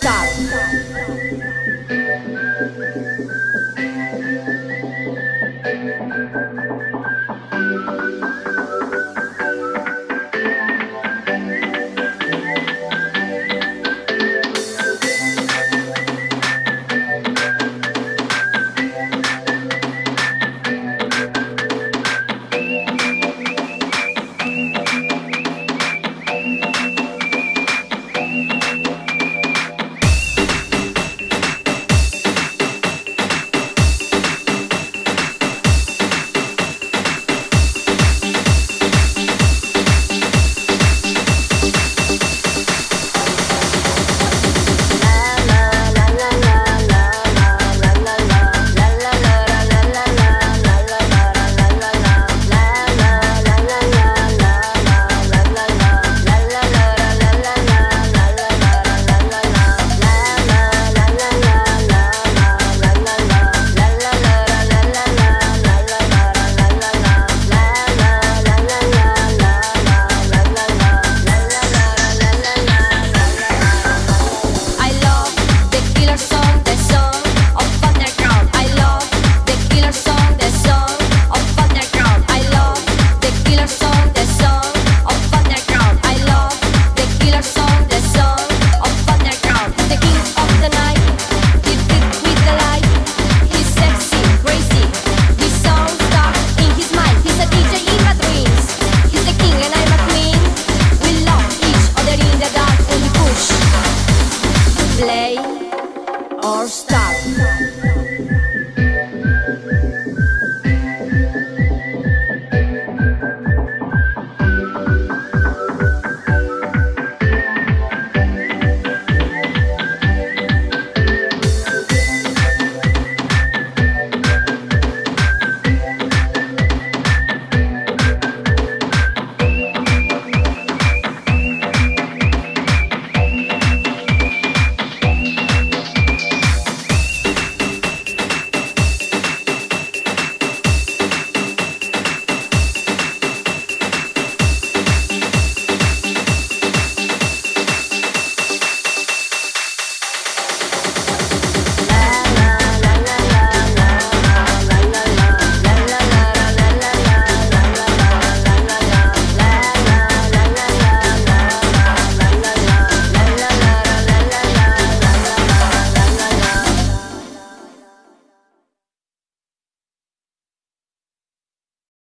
傻逼傻逼傻逼